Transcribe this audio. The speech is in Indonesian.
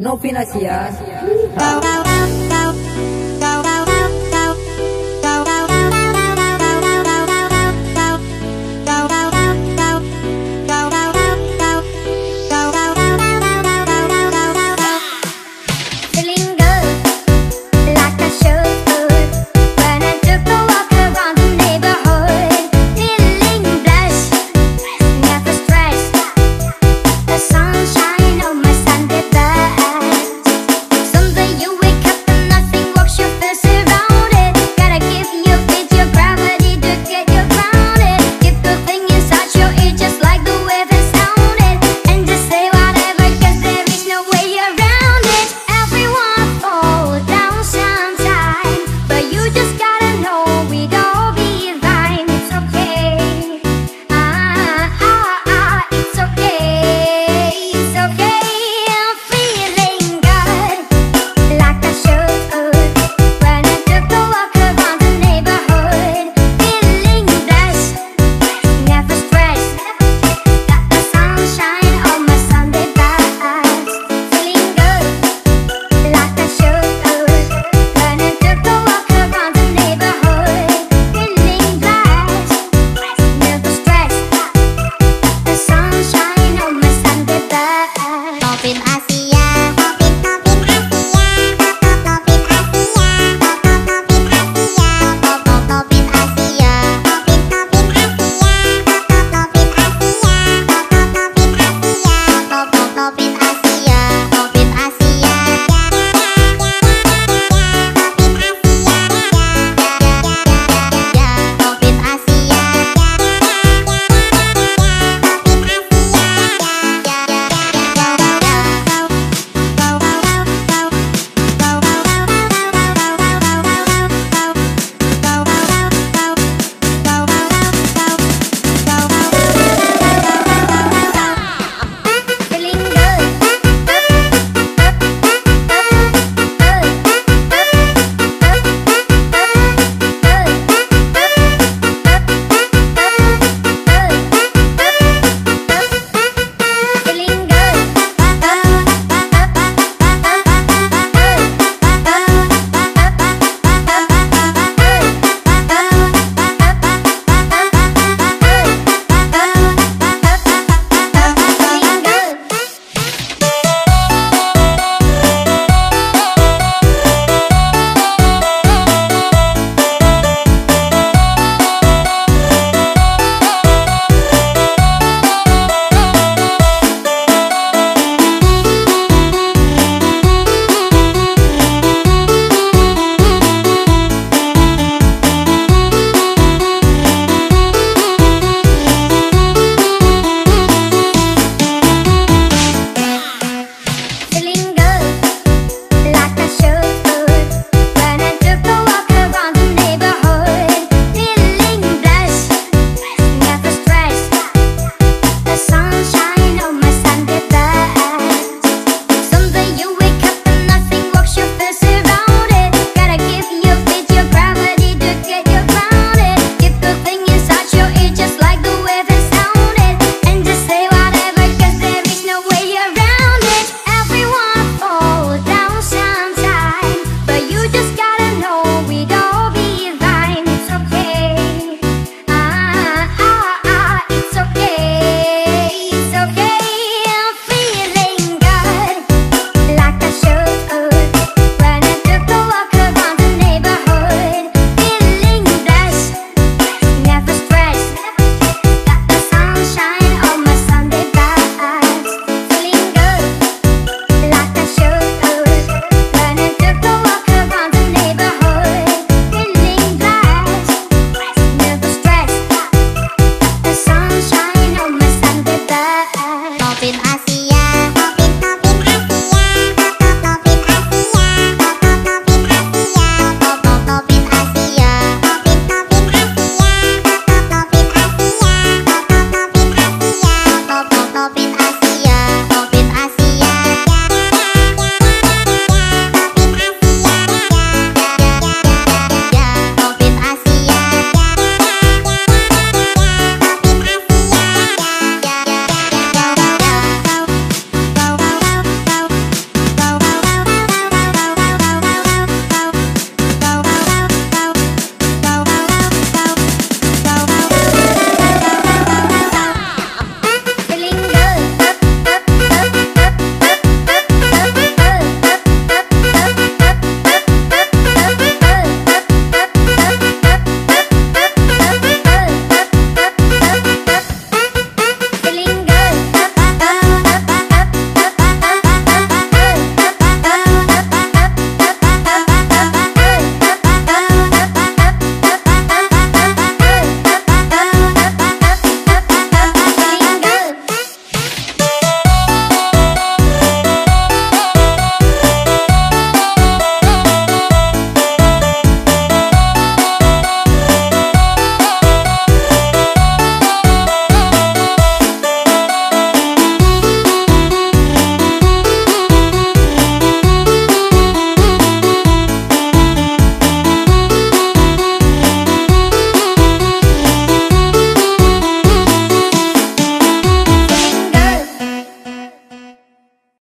Novinasia.